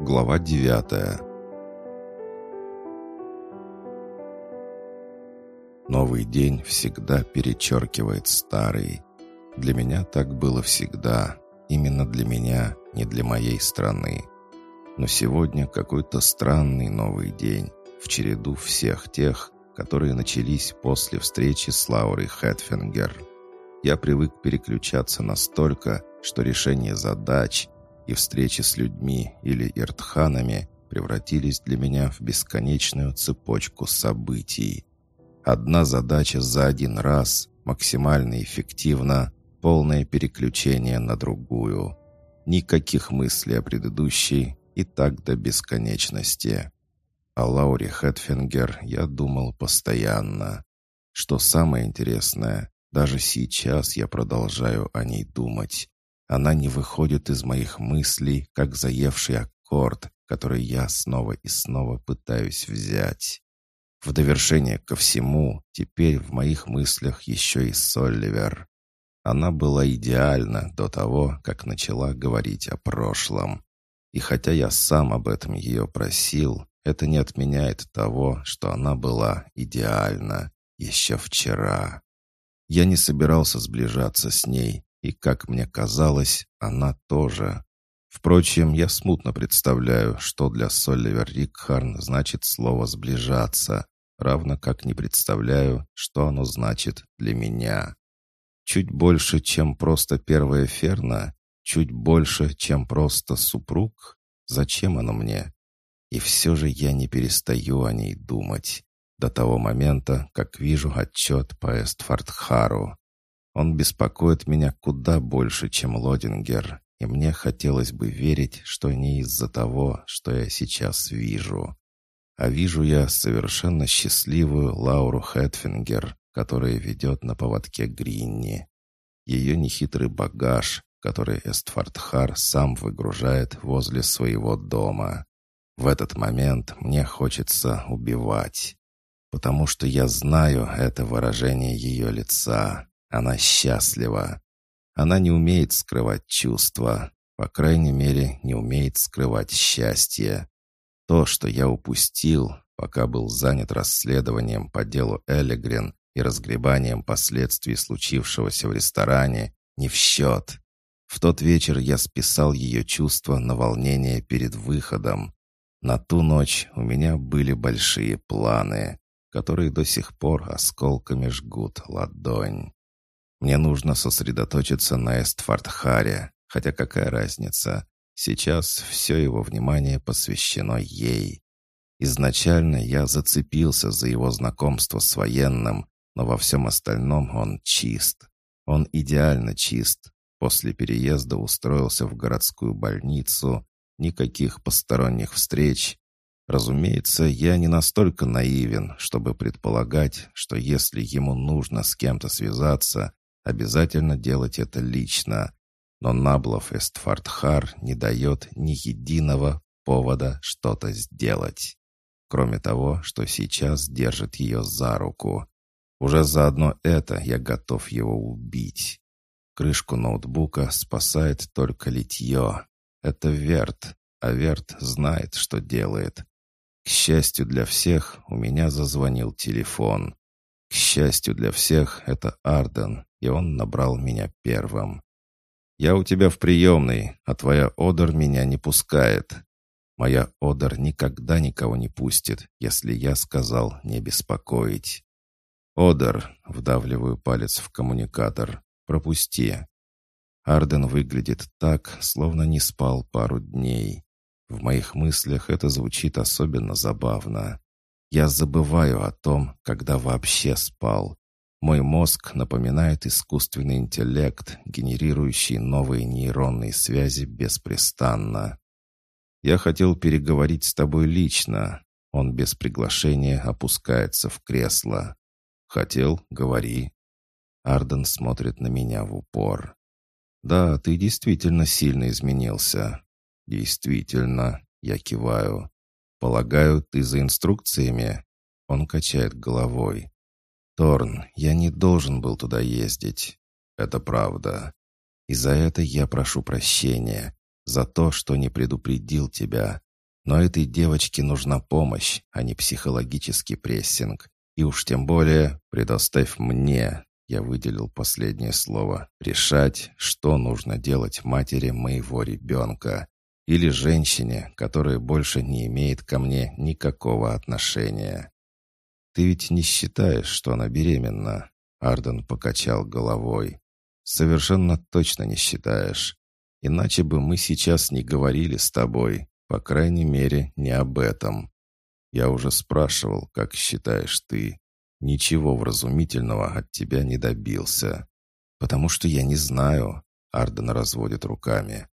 Глава девятая Новый день всегда перечеркивает старый. Для меня так было всегда. Именно для меня, не для моей страны. Но сегодня какой-то странный новый день в череду всех тех, которые начались после встречи с Лаурой Хэтфингер. Я привык переключаться настолько, что решение задач и встречи с людьми или иртханами превратились для меня в бесконечную цепочку событий. Одна задача за один раз, максимально эффективно, полное переключение на другую. Никаких мыслей о предыдущей и так до бесконечности. О Лауре Хэтфингер я думал постоянно. Что самое интересное, даже сейчас я продолжаю о ней думать. Она не выходит из моих мыслей, как заевший аккорд, который я снова и снова пытаюсь взять. В довершение ко всему, теперь в моих мыслях еще и Солливер. Она была идеальна до того, как начала говорить о прошлом. И хотя я сам об этом ее просил, это не отменяет того, что она была идеальна еще вчера. Я не собирался сближаться с ней, и, как мне казалось, она тоже. Впрочем, я смутно представляю, что для Соливер Рикхарн значит слово «сближаться», равно как не представляю, что оно значит для меня. Чуть больше, чем просто первая ферна, чуть больше, чем просто супруг. Зачем оно мне? И все же я не перестаю о ней думать. До того момента, как вижу отчет по Эстфордхару. Он беспокоит меня куда больше, чем Лодингер, и мне хотелось бы верить, что не из-за того, что я сейчас вижу. А вижу я совершенно счастливую Лауру Хэтфингер, которая ведет на поводке Гринни. Ее нехитрый багаж, который Эстфордхар сам выгружает возле своего дома. В этот момент мне хочется убивать, потому что я знаю это выражение ее лица. Она счастлива. Она не умеет скрывать чувства, по крайней мере, не умеет скрывать счастье. То, что я упустил, пока был занят расследованием по делу Эллигрен и разгребанием последствий случившегося в ресторане, не в счет. В тот вечер я списал ее чувства на волнение перед выходом. На ту ночь у меня были большие планы, которые до сих пор осколками жгут ладонь. Мне нужно сосредоточиться на Эстфордхаре, хотя какая разница? Сейчас все его внимание посвящено ей. Изначально я зацепился за его знакомство с военным, но во всем остальном он чист. Он идеально чист. После переезда устроился в городскую больницу, никаких посторонних встреч. Разумеется, я не настолько наивен, чтобы предполагать, что если ему нужно с кем-то связаться, обязательно делать это лично. Но Наблов Эстфардхар не дает ни единого повода что-то сделать. Кроме того, что сейчас держит ее за руку. Уже заодно это я готов его убить. Крышку ноутбука спасает только литье. Это Верт, а Верт знает, что делает. К счастью для всех, у меня зазвонил телефон. К счастью для всех, это Арден, и он набрал меня первым. «Я у тебя в приемной, а твоя Одер меня не пускает. Моя Одер никогда никого не пустит, если я сказал не беспокоить». «Одер», — вдавливаю палец в коммуникатор, — «пропусти». Арден выглядит так, словно не спал пару дней. В моих мыслях это звучит особенно забавно. Я забываю о том, когда вообще спал. Мой мозг напоминает искусственный интеллект, генерирующий новые нейронные связи беспрестанно. Я хотел переговорить с тобой лично. Он без приглашения опускается в кресло. Хотел, говори. Арден смотрит на меня в упор. «Да, ты действительно сильно изменился». «Действительно», — я киваю. «Полагаю, ты за инструкциями?» Он качает головой. «Торн, я не должен был туда ездить. Это правда. И за это я прошу прощения. За то, что не предупредил тебя, Но этой девочке нужна помощь, а не психологический прессинг. И уж тем более предоставь мне, я выделил последнее слово, решать, что нужно делать матери моего ребенка. Или женщине, которая больше не имеет ко мне никакого отношения. «Ты ведь не считаешь, что она беременна?» Арден покачал головой. «Совершенно точно не считаешь. Иначе бы мы сейчас не говорили с тобой. По крайней мере, не об этом. Я уже спрашивал, как считаешь ты. Ничего вразумительного от тебя не добился. Потому что я не знаю. Арден разводит руками.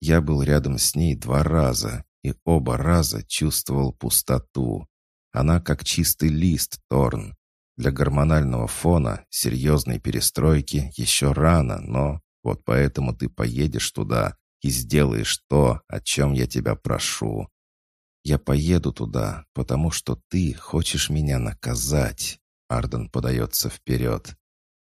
Я был рядом с ней два раза, и оба раза чувствовал пустоту. Она как чистый лист, Торн. Для гормонального фона серьезной перестройки еще рано, но вот поэтому ты поедешь туда, и сделаешь то, о чем я тебя прошу. Я поеду туда, потому что ты хочешь меня наказать. Арден подается вперед.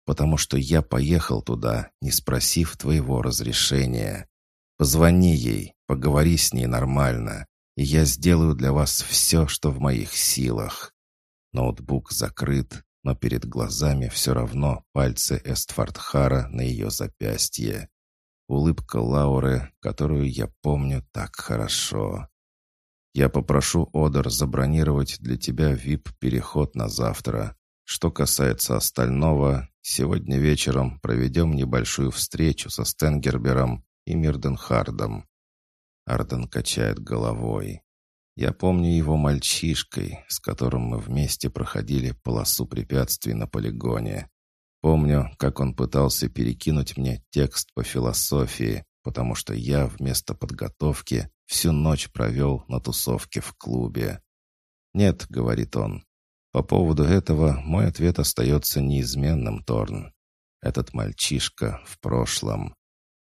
Потому что я поехал туда, не спросив твоего разрешения. Позвони ей, поговори с ней нормально, и я сделаю для вас все, что в моих силах. Ноутбук закрыт, но перед глазами все равно пальцы Эстфордхара на ее запястье. Улыбка Лауры, которую я помню так хорошо. Я попрошу Одер забронировать для тебя VIP-переход на завтра. Что касается остального, сегодня вечером проведем небольшую встречу со Стенгербером и Мирденхардом. Арден качает головой. Я помню его мальчишкой, с которым мы вместе проходили полосу препятствий на полигоне. Помню, как он пытался перекинуть мне текст по философии, потому что я вместо подготовки всю ночь провел на тусовке в клубе. «Нет», — говорит он, — «по поводу этого мой ответ остается неизменным, Торн. Этот мальчишка в прошлом.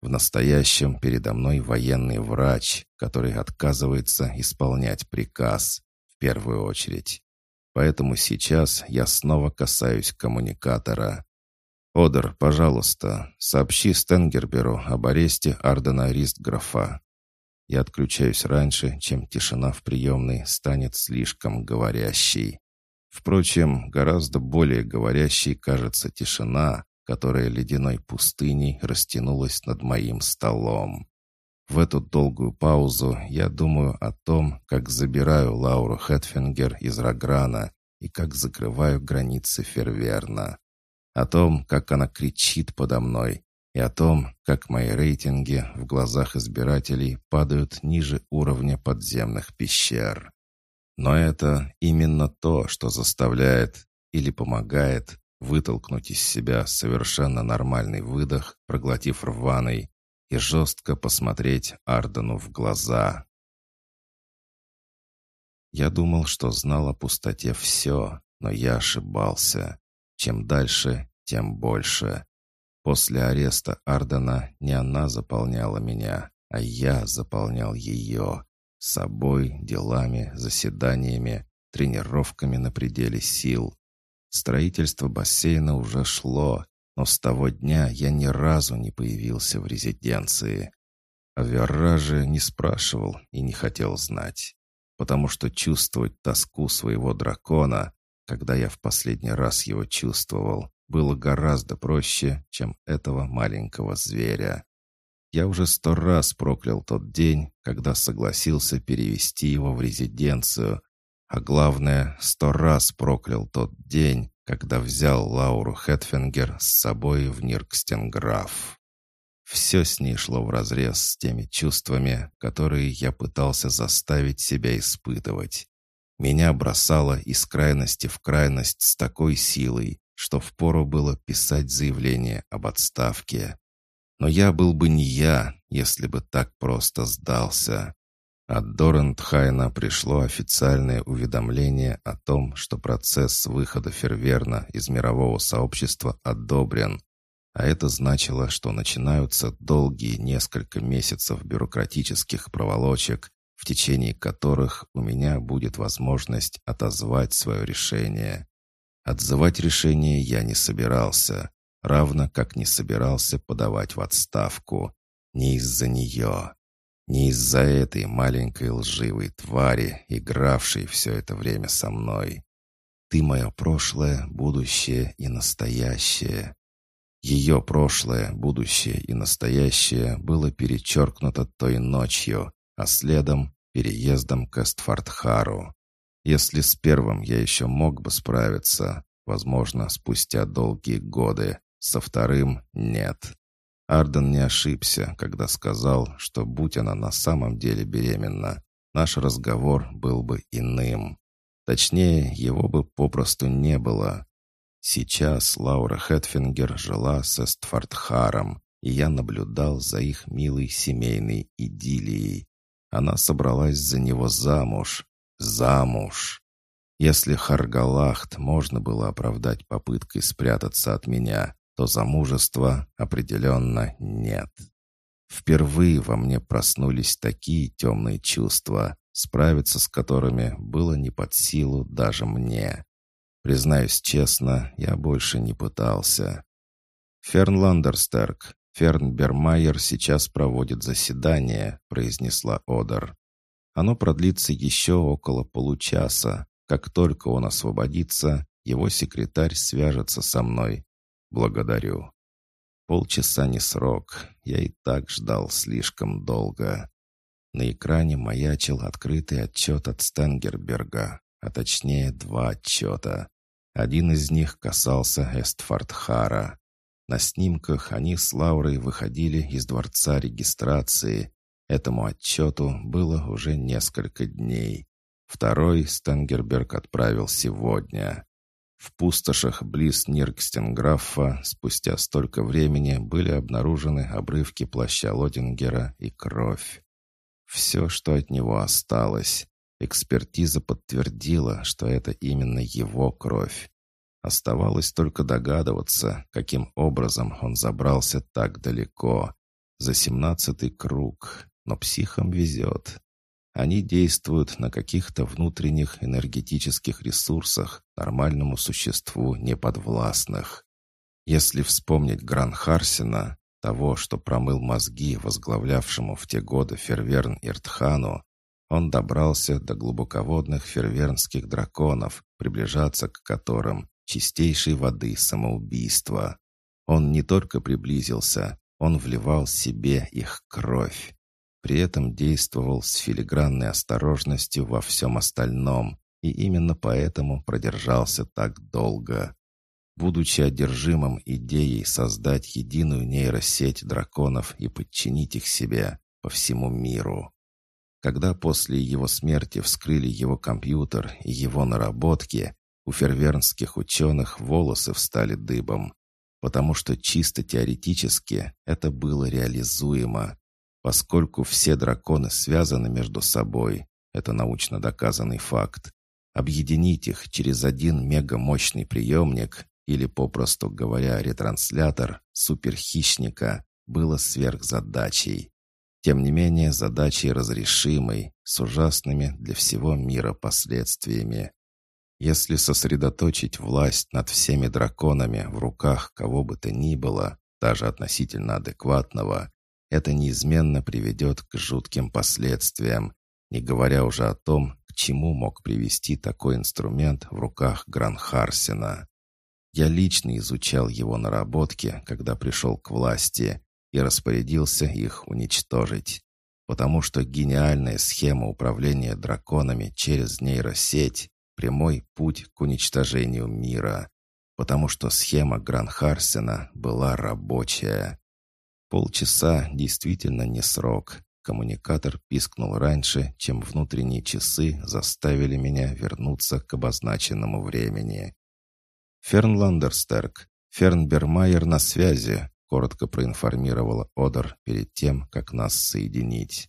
В настоящем передо мной военный врач, который отказывается исполнять приказ, в первую очередь. Поэтому сейчас я снова касаюсь коммуникатора. «Одер, пожалуйста, сообщи Стенгерберу об аресте Ардена Ристграфа». Я отключаюсь раньше, чем тишина в приемной станет слишком говорящей. Впрочем, гораздо более говорящей кажется тишина, которая ледяной пустыней растянулась над моим столом. В эту долгую паузу я думаю о том, как забираю Лауру Хэтфингер из Рограна и как закрываю границы Ферверна о том, как она кричит подо мной, и о том, как мои рейтинги в глазах избирателей падают ниже уровня подземных пещер. Но это именно то, что заставляет или помогает вытолкнуть из себя совершенно нормальный выдох, проглотив рваный, и жестко посмотреть Ардену в глаза. Я думал, что знал о пустоте все, но я ошибался. Чем дальше, тем больше. После ареста Ардена не она заполняла меня, а я заполнял ее. Собой, делами, заседаниями, тренировками на пределе сил. Строительство бассейна уже шло, но с того дня я ни разу не появился в резиденции. О Верраже не спрашивал и не хотел знать, потому что чувствовать тоску своего дракона когда я в последний раз его чувствовал, было гораздо проще, чем этого маленького зверя. Я уже сто раз проклял тот день, когда согласился перевести его в резиденцию, а главное, сто раз проклял тот день, когда взял Лауру Хэтфингер с собой в Ниркстенграф. Все с ней шло вразрез с теми чувствами, которые я пытался заставить себя испытывать. Меня бросало из крайности в крайность с такой силой, что впору было писать заявление об отставке. Но я был бы не я, если бы так просто сдался. От Дорентхайна пришло официальное уведомление о том, что процесс выхода Ферверна из мирового сообщества одобрен, а это значило, что начинаются долгие несколько месяцев бюрократических проволочек, в течение которых у меня будет возможность отозвать свое решение. Отзывать решение я не собирался, равно как не собирался подавать в отставку. Не из-за нее. Не из-за этой маленькой лживой твари, игравшей все это время со мной. Ты мое прошлое, будущее и настоящее. Ее прошлое, будущее и настоящее было перечеркнуто той ночью, а следом — переездом к Эстфордхару. Если с первым я еще мог бы справиться, возможно, спустя долгие годы, со вторым — нет. Арден не ошибся, когда сказал, что будь она на самом деле беременна, наш разговор был бы иным. Точнее, его бы попросту не было. Сейчас Лаура Хэтфингер жила с Эстфордхаром, и я наблюдал за их милой семейной идиллией. Она собралась за него замуж. Замуж! Если Харгалахт можно было оправдать попыткой спрятаться от меня, то замужества определенно нет. Впервые во мне проснулись такие темные чувства, справиться с которыми было не под силу даже мне. Признаюсь честно, я больше не пытался. «Ферн Ландерстерк, Ферн Бермайер сейчас проводит заседание», — произнесла Одер. «Оно продлится еще около получаса. Как только он освободится, его секретарь свяжется со мной «Благодарю». Полчаса не срок, я и так ждал слишком долго. На экране маячил открытый отчет от Стенгерберга, а точнее два отчета. Один из них касался Эстфордхара. На снимках они с Лаурой выходили из дворца регистрации. Этому отчету было уже несколько дней. Второй Стенгерберг отправил сегодня. В пустошах близ Ниркстенграфа спустя столько времени были обнаружены обрывки плаща Лодингера и кровь. Все, что от него осталось. Экспертиза подтвердила, что это именно его кровь. Оставалось только догадываться, каким образом он забрался так далеко. За семнадцатый круг. Но психам везет. Они действуют на каких-то внутренних энергетических ресурсах, нормальному существу неподвластных. Если вспомнить Гран Харсина, того, что промыл мозги возглавлявшему в те годы Ферверн Иртхану, он добрался до глубоководных фервернских драконов, приближаться к которым чистейшей воды самоубийства. Он не только приблизился, он вливал себе их кровь. При этом действовал с филигранной осторожностью во всем остальном, и именно поэтому продержался так долго. Будучи одержимым идеей создать единую нейросеть драконов и подчинить их себе по всему миру. Когда после его смерти вскрыли его компьютер и его наработки, у фервернских ученых волосы встали дыбом, потому что чисто теоретически это было реализуемо. Поскольку все драконы связаны между собой, это научно доказанный факт, объединить их через один мегамощный приемник или, попросту говоря, ретранслятор суперхищника было сверхзадачей. Тем не менее, задачей разрешимой, с ужасными для всего мира последствиями. Если сосредоточить власть над всеми драконами в руках кого бы то ни было, даже относительно адекватного, это неизменно приведет к жутким последствиям, не говоря уже о том, к чему мог привести такой инструмент в руках Гранхарсена. Я лично изучал его наработки, когда пришел к власти, и распорядился их уничтожить. Потому что гениальная схема управления драконами через нейросеть — прямой путь к уничтожению мира. Потому что схема Гранхарсена была рабочая. Полчаса действительно не срок. Коммуникатор пискнул раньше, чем внутренние часы заставили меня вернуться к обозначенному времени. «Ферн Ландерстерк, Ферн Бермайер на связи», коротко проинформировала Одер перед тем, как нас соединить.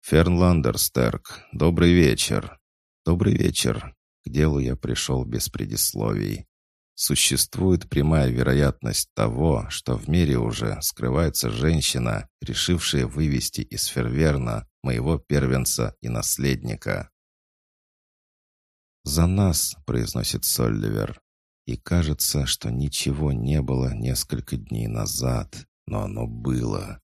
«Ферн Ландерстерк, добрый вечер». «Добрый вечер». К делу я пришел без предисловий. Существует прямая вероятность того, что в мире уже скрывается женщина, решившая вывести из Ферверна моего первенца и наследника. «За нас», — произносит Сольливер, — «и кажется, что ничего не было несколько дней назад, но оно было.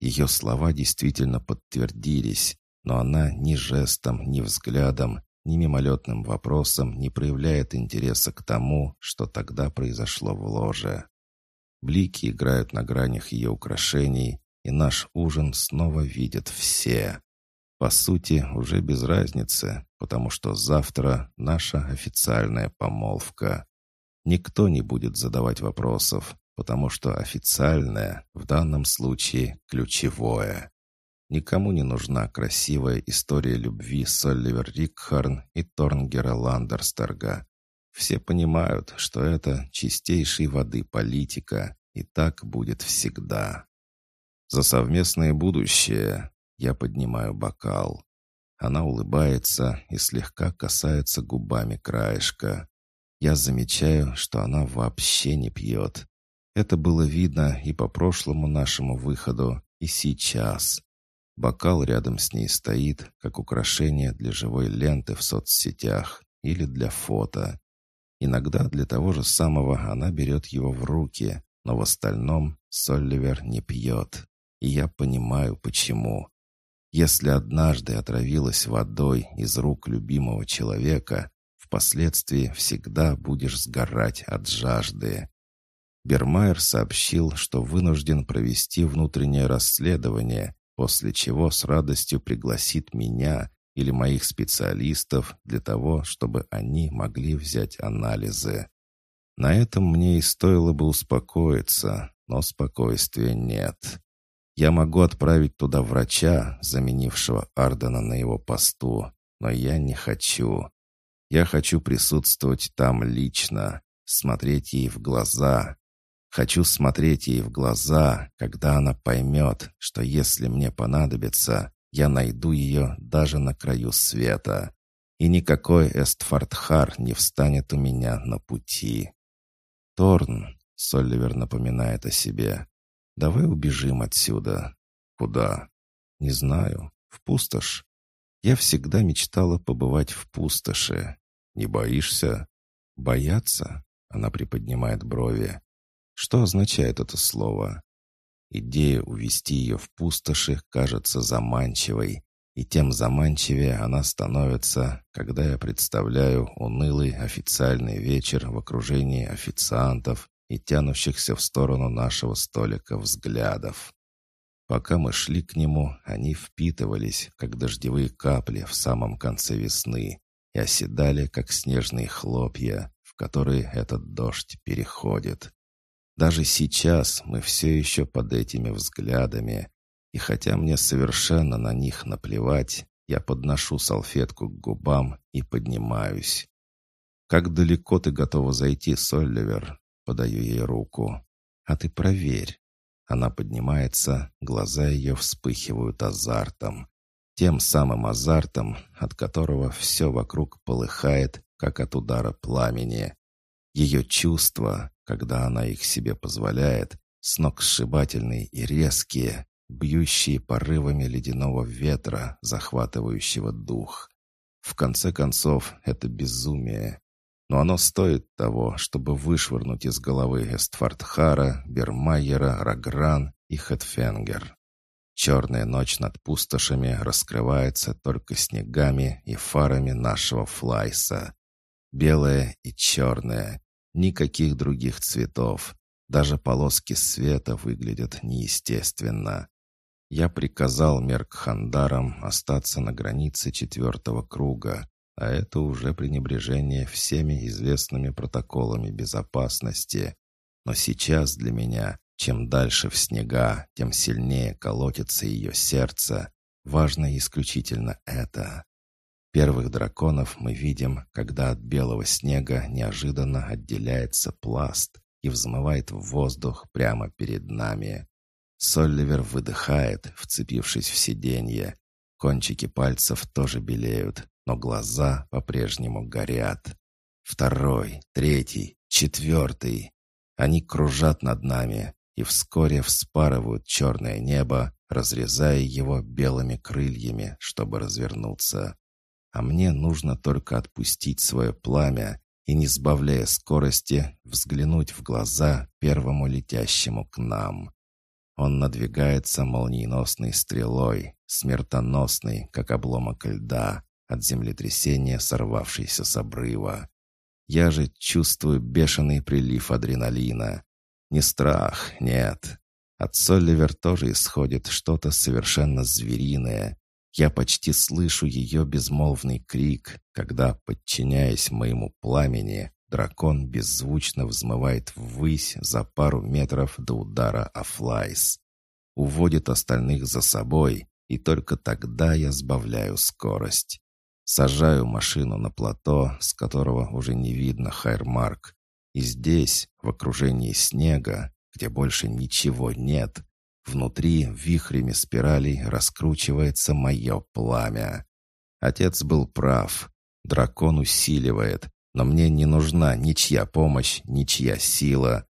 Ее слова действительно подтвердились, но она ни жестом, ни взглядом, ни мимолетным вопросом не проявляет интереса к тому, что тогда произошло в ложе. Блики играют на гранях ее украшений, и наш ужин снова видят все. По сути, уже без разницы, потому что завтра наша официальная помолвка. Никто не будет задавать вопросов, потому что официальное в данном случае ключевое. Никому не нужна красивая история любви Солливер Рикхарн и Торнгера Ландерстерга. Все понимают, что это чистейшей воды политика, и так будет всегда. За совместное будущее я поднимаю бокал. Она улыбается и слегка касается губами краешка. Я замечаю, что она вообще не пьет. Это было видно и по прошлому нашему выходу, и сейчас. Бокал рядом с ней стоит, как украшение для живой ленты в соцсетях или для фото. Иногда для того же самого она берет его в руки, но в остальном Солливер не пьет. И я понимаю, почему. Если однажды отравилась водой из рук любимого человека, впоследствии всегда будешь сгорать от жажды. Бермайер сообщил, что вынужден провести внутреннее расследование, после чего с радостью пригласит меня или моих специалистов для того, чтобы они могли взять анализы. На этом мне и стоило бы успокоиться, но спокойствия нет. Я могу отправить туда врача, заменившего Ардена на его посту, но я не хочу. Я хочу присутствовать там лично, смотреть ей в глаза, Хочу смотреть ей в глаза, когда она поймет, что если мне понадобится, я найду ее даже на краю света. И никакой Эстфордхар не встанет у меня на пути. «Торн», — Солливер напоминает о себе, — «давай убежим отсюда». «Куда?» «Не знаю. В пустошь. Я всегда мечтала побывать в пустоши. Не боишься?» «Бояться?» — она приподнимает брови. Что означает это слово? Идея увести ее в пустоши кажется заманчивой, и тем заманчивее она становится, когда я представляю унылый официальный вечер в окружении официантов и тянущихся в сторону нашего столика взглядов. Пока мы шли к нему, они впитывались, как дождевые капли в самом конце весны, и оседали, как снежные хлопья, в которые этот дождь переходит. Даже сейчас мы все еще под этими взглядами, и хотя мне совершенно на них наплевать, я подношу салфетку к губам и поднимаюсь. «Как далеко ты готова зайти, Солливер?» Подаю ей руку. «А ты проверь». Она поднимается, глаза ее вспыхивают азартом. Тем самым азартом, от которого все вокруг полыхает, как от удара пламени. Ее чувства, когда она их себе позволяет, сногсшибательные и резкие, бьющие порывами ледяного ветра, захватывающего дух. В конце концов, это безумие. Но оно стоит того, чтобы вышвырнуть из головы Эстфордхара, Бермайера, Рагран и Хэтфенгер. Черная ночь над пустошами раскрывается только снегами и фарами нашего флайса. Белая и черная, Никаких других цветов. Даже полоски света выглядят неестественно. Я приказал Меркхандарам остаться на границе четвертого круга, а это уже пренебрежение всеми известными протоколами безопасности. Но сейчас для меня, чем дальше в снега, тем сильнее колотится ее сердце. Важно исключительно это. Первых драконов мы видим, когда от белого снега неожиданно отделяется пласт и взмывает в воздух прямо перед нами. Солливер выдыхает, вцепившись в сиденье. Кончики пальцев тоже белеют, но глаза по-прежнему горят. Второй, третий, четвертый. Они кружат над нами и вскоре вспарывают черное небо, разрезая его белыми крыльями, чтобы развернуться а мне нужно только отпустить свое пламя и, не сбавляя скорости, взглянуть в глаза первому летящему к нам. он надвигается молниеносной стрелой, смертоносной, как обломок льда, от землетрясения, сорвавшейся с обрыва. Я же чувствую бешеный прилив адреналина. Не страх, нет. От Солливер тоже исходит что-то совершенно звериное. Я почти слышу ее безмолвный крик, когда, подчиняясь моему пламени, дракон беззвучно взмывает ввысь за пару метров до удара Афлайс. Уводит остальных за собой, и только тогда я сбавляю скорость. Сажаю машину на плато, с которого уже не видно Хайрмарк. И здесь, в окружении снега, где больше ничего нет, внутри вихрями спиралей раскручивается мое пламя. Отец был прав. Дракон усиливает, но мне не нужна ничья помощь, ничья сила.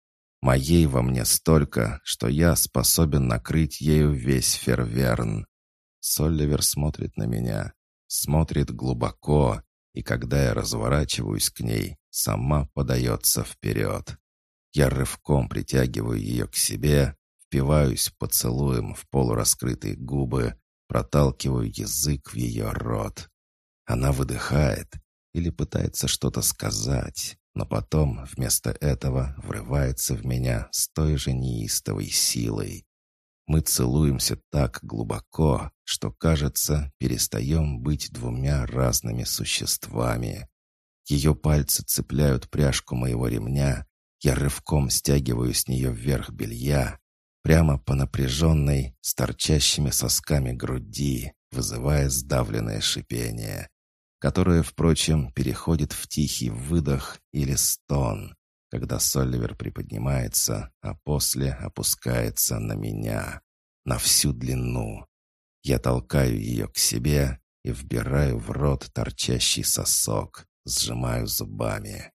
Моей во мне столько, что я способен накрыть ею весь Ферверн. Солливер смотрит на меня, смотрит глубоко, и когда я разворачиваюсь к ней, сама подается вперед. Я рывком притягиваю ее к себе, впиваюсь поцелуем в полураскрытые губы, проталкиваю язык в ее рот. Она выдыхает или пытается что-то сказать, но потом вместо этого врывается в меня с той же неистовой силой. Мы целуемся так глубоко, что, кажется, перестаем быть двумя разными существами. Ее пальцы цепляют пряжку моего ремня, я рывком стягиваю с нее вверх белья, прямо по напряженной, с торчащими сосками груди, вызывая сдавленное шипение, которое, впрочем, переходит в тихий выдох или стон когда Соливер приподнимается, а после опускается на меня, на всю длину. Я толкаю ее к себе и вбираю в рот торчащий сосок, сжимаю зубами.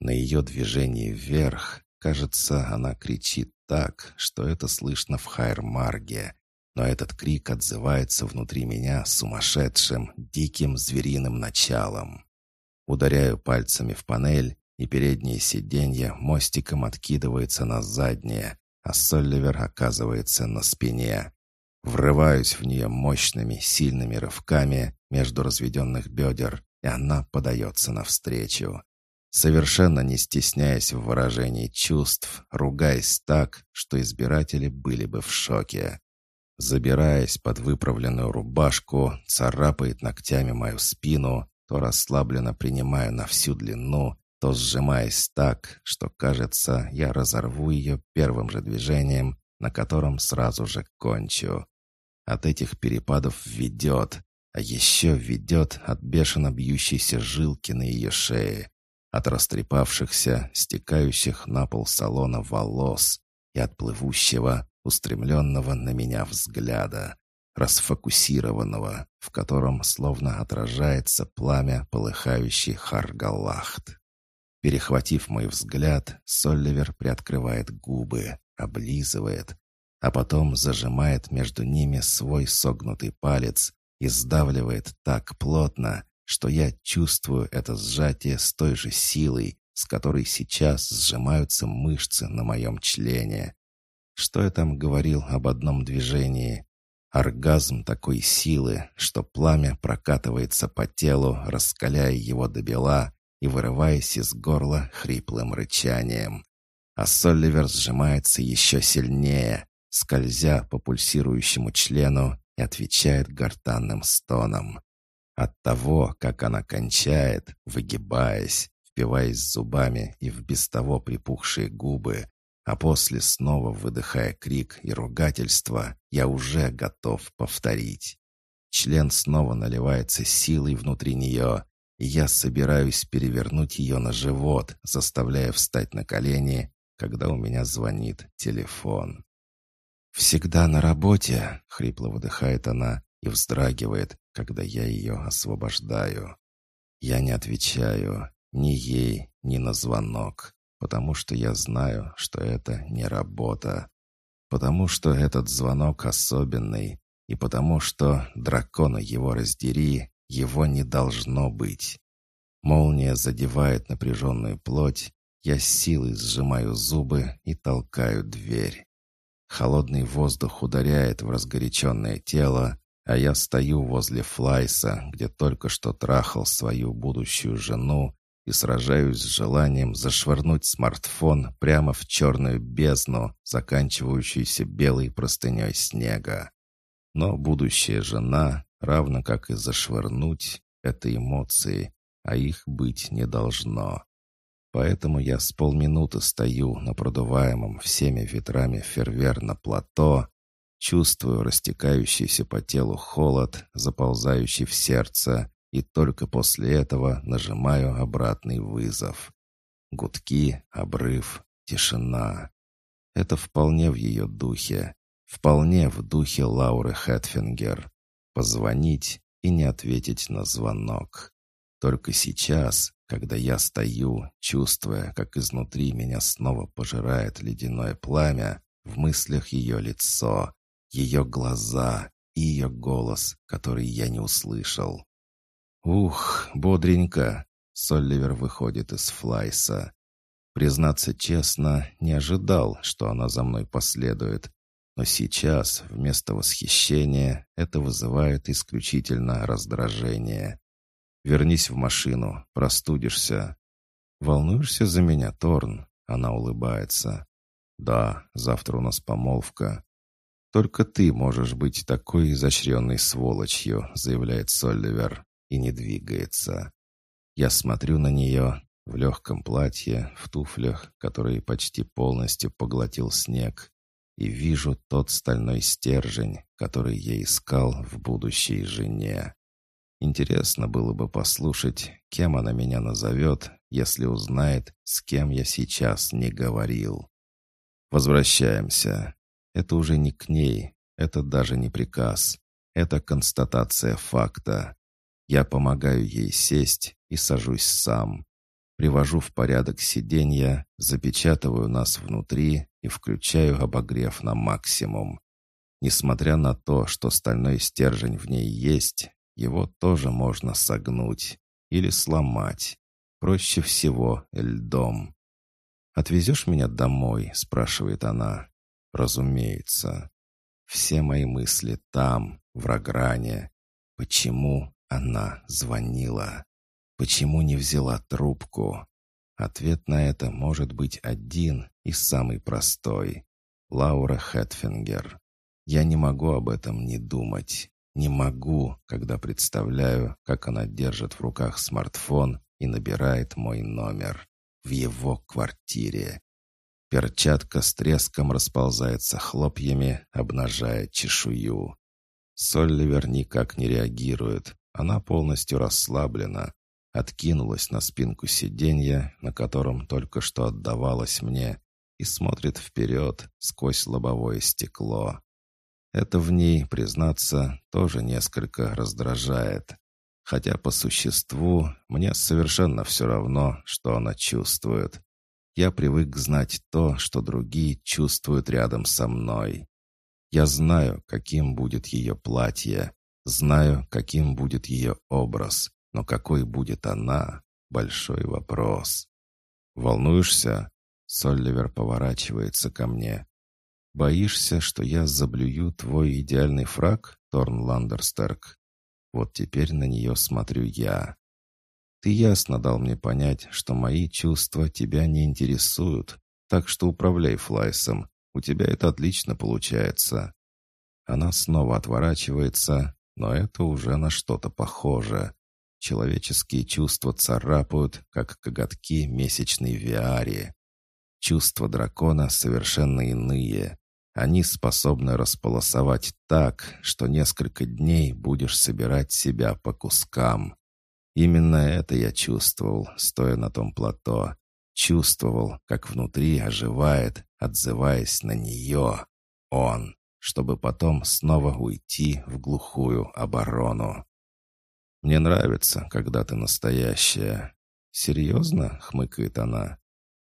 На ее движении вверх, кажется, она кричит так, что это слышно в Хайрмарге, но этот крик отзывается внутри меня сумасшедшим, диким звериным началом. Ударяю пальцами в панель, и переднее сиденье мостиком откидывается на заднее, а Солливер оказывается на спине. Врываюсь в нее мощными, сильными рывками между разведенных бедер, и она подается навстречу. Совершенно не стесняясь в выражении чувств, ругаясь так, что избиратели были бы в шоке. Забираясь под выправленную рубашку, царапает ногтями мою спину, то расслабленно принимаю на всю длину, то сжимаясь так, что, кажется, я разорву ее первым же движением, на котором сразу же кончу. От этих перепадов ведет, а еще ведет от бешено бьющейся жилки на ее шее, от растрепавшихся, стекающих на пол салона волос и от плывущего, устремленного на меня взгляда, расфокусированного, в котором словно отражается пламя полыхающий Харгалахт. Перехватив мой взгляд, Солливер приоткрывает губы, облизывает, а потом зажимает между ними свой согнутый палец и сдавливает так плотно, что я чувствую это сжатие с той же силой, с которой сейчас сжимаются мышцы на моем члене. Что я там говорил об одном движении? Оргазм такой силы, что пламя прокатывается по телу, раскаляя его до бела, и вырываясь из горла хриплым рычанием. А Солливер сжимается еще сильнее, скользя по пульсирующему члену и отвечает гортанным стоном. От того, как она кончает, выгибаясь, впиваясь зубами и в без того припухшие губы, а после снова выдыхая крик и ругательство, я уже готов повторить. Член снова наливается силой внутри нее, и я собираюсь перевернуть ее на живот, заставляя встать на колени, когда у меня звонит телефон. «Всегда на работе», — хрипло выдыхает она и вздрагивает, когда я ее освобождаю. Я не отвечаю ни ей, ни на звонок, потому что я знаю, что это не работа. Потому что этот звонок особенный, и потому что, дракона его раздери, его не должно быть. Молния задевает напряженную плоть, я с силой сжимаю зубы и толкаю дверь. Холодный воздух ударяет в разгоряченное тело, а я стою возле Флайса, где только что трахал свою будущую жену и сражаюсь с желанием зашвырнуть смартфон прямо в черную бездну, заканчивающуюся белой простыней снега. Но будущая жена, равно как и зашвырнуть, это эмоции, а их быть не должно. Поэтому я с полминуты стою на продуваемом всеми ветрами фервер на плато, чувствую растекающийся по телу холод, заползающий в сердце, и только после этого нажимаю обратный вызов. Гудки, обрыв, тишина. Это вполне в ее духе. Вполне в духе Лауры Хэтфингер. Позвонить и не ответить на звонок. Только сейчас, когда я стою, чувствуя, как изнутри меня снова пожирает ледяное пламя, в мыслях ее лицо, ее глаза и ее голос, который я не услышал. «Ух, бодренько!» — Солливер выходит из флайса. Признаться честно, не ожидал, что она за мной последует. Но сейчас, вместо восхищения, это вызывает исключительно раздражение. «Вернись в машину, простудишься». «Волнуешься за меня, Торн?» Она улыбается. «Да, завтра у нас помолвка». «Только ты можешь быть такой изощренной сволочью», — заявляет Солливер, и не двигается. Я смотрю на нее в легком платье, в туфлях, которые почти полностью поглотил снег, и вижу тот стальной стержень, который я искал в будущей жене. Интересно было бы послушать, кем она меня назовет, если узнает, с кем я сейчас не говорил. Возвращаемся. Это уже не к ней, это даже не приказ. Это констатация факта. Я помогаю ей сесть и сажусь сам. Привожу в порядок сиденья, запечатываю нас внутри и включаю обогрев на максимум. Несмотря на то, что стальной стержень в ней есть, его тоже можно согнуть или сломать. Проще всего льдом. «Отвезешь меня домой?» — спрашивает она. «Разумеется. Все мои мысли там, в Рогране. Почему она звонила?» Почему не взяла трубку? Ответ на это может быть один и самый простой. Лаура Хэтфингер. Я не могу об этом не думать. Не могу, когда представляю, как она держит в руках смартфон и набирает мой номер. В его квартире. Перчатка с треском расползается хлопьями, обнажая чешую. Солливер никак не реагирует. Она полностью расслаблена, откинулась на спинку сиденья, на котором только что отдавалась мне, и смотрит вперед сквозь лобовое стекло. Это в ней, признаться, тоже несколько раздражает. Хотя по существу мне совершенно все равно, что она чувствует. Я привык знать то, что другие чувствуют рядом со мной. Я знаю, каким будет ее платье, знаю, каким будет ее образ, но какой будет она — большой вопрос. «Волнуешься?» Солливер поворачивается ко мне. «Боишься, что я заблюю твой идеальный фраг, Торн Ландерстерк?» Вот теперь на нее смотрю я. «Ты ясно дал мне понять, что мои чувства тебя не интересуют, так что управляй Флайсом, у тебя это отлично получается». Она снова отворачивается, но это уже на что-то похоже. Человеческие чувства царапают, как коготки месячной виари. Чувства дракона совершенно иные. Они способны располосовать так, что несколько дней будешь собирать себя по кускам. Именно это я чувствовал, стоя на том плато. Чувствовал, как внутри оживает, отзываясь на нее. Он, чтобы потом снова уйти в глухую оборону. «Мне нравится, когда ты настоящая». «Серьезно?» — хмыкает она.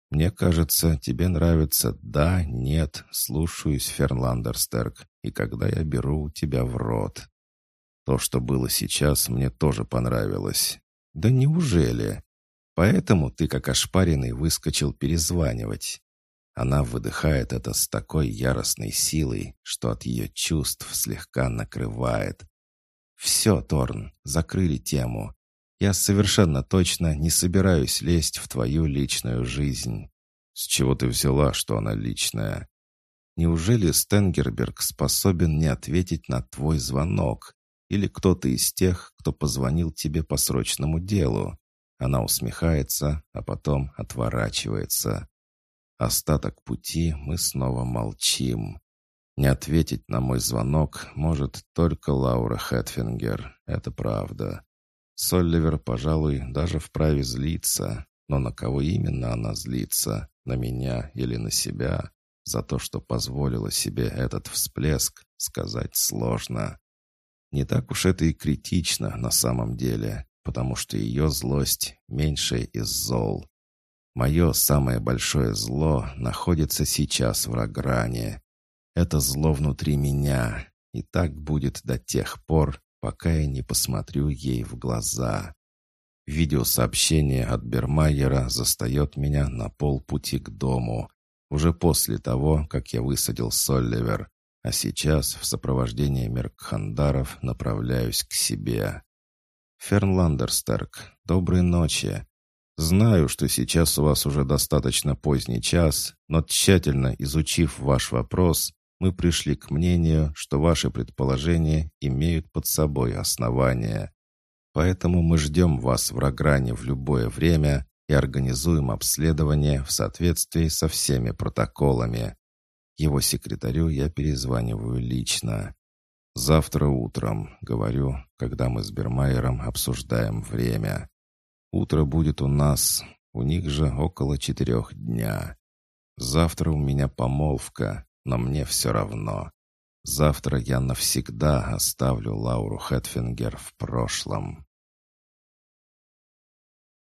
«Мне кажется, тебе нравится «да», «нет», «слушаюсь», Фернландерстерк, и когда я беру тебя в рот. То, что было сейчас, мне тоже понравилось. Да неужели? Поэтому ты, как ошпаренный, выскочил перезванивать. Она выдыхает это с такой яростной силой, что от ее чувств слегка накрывает. «Все, Торн, закрыли тему. Я совершенно точно не собираюсь лезть в твою личную жизнь». «С чего ты взяла, что она личная?» «Неужели Стенгерберг способен не ответить на твой звонок? Или кто-то из тех, кто позвонил тебе по срочному делу?» Она усмехается, а потом отворачивается. Остаток пути мы снова молчим. Не ответить на мой звонок может только Лаура Хэтфингер, это правда. Солливер, пожалуй, даже вправе злиться, но на кого именно она злится, на меня или на себя, за то, что позволила себе этот всплеск, сказать сложно. Не так уж это и критично на самом деле, потому что ее злость меньшая из зол. Мое самое большое зло находится сейчас в Рогране. Это зло внутри меня, и так будет до тех пор, пока я не посмотрю ей в глаза. Видеосообщение от Бермайера застает меня на полпути к дому, уже после того, как я высадил Солливер, а сейчас в сопровождении Меркхандаров направляюсь к себе. Фернландерстерк, доброй ночи. Знаю, что сейчас у вас уже достаточно поздний час, но тщательно изучив ваш вопрос, мы пришли к мнению, что ваши предположения имеют под собой основания. Поэтому мы ждем вас в Рогране в любое время и организуем обследование в соответствии со всеми протоколами. Его секретарю я перезваниваю лично. «Завтра утром», — говорю, когда мы с Бермайером обсуждаем время. Утро будет у нас, у них же около четырех дня. Завтра у меня помолвка, но мне все равно. Завтра я навсегда оставлю Лауру Хэтфингер в прошлом.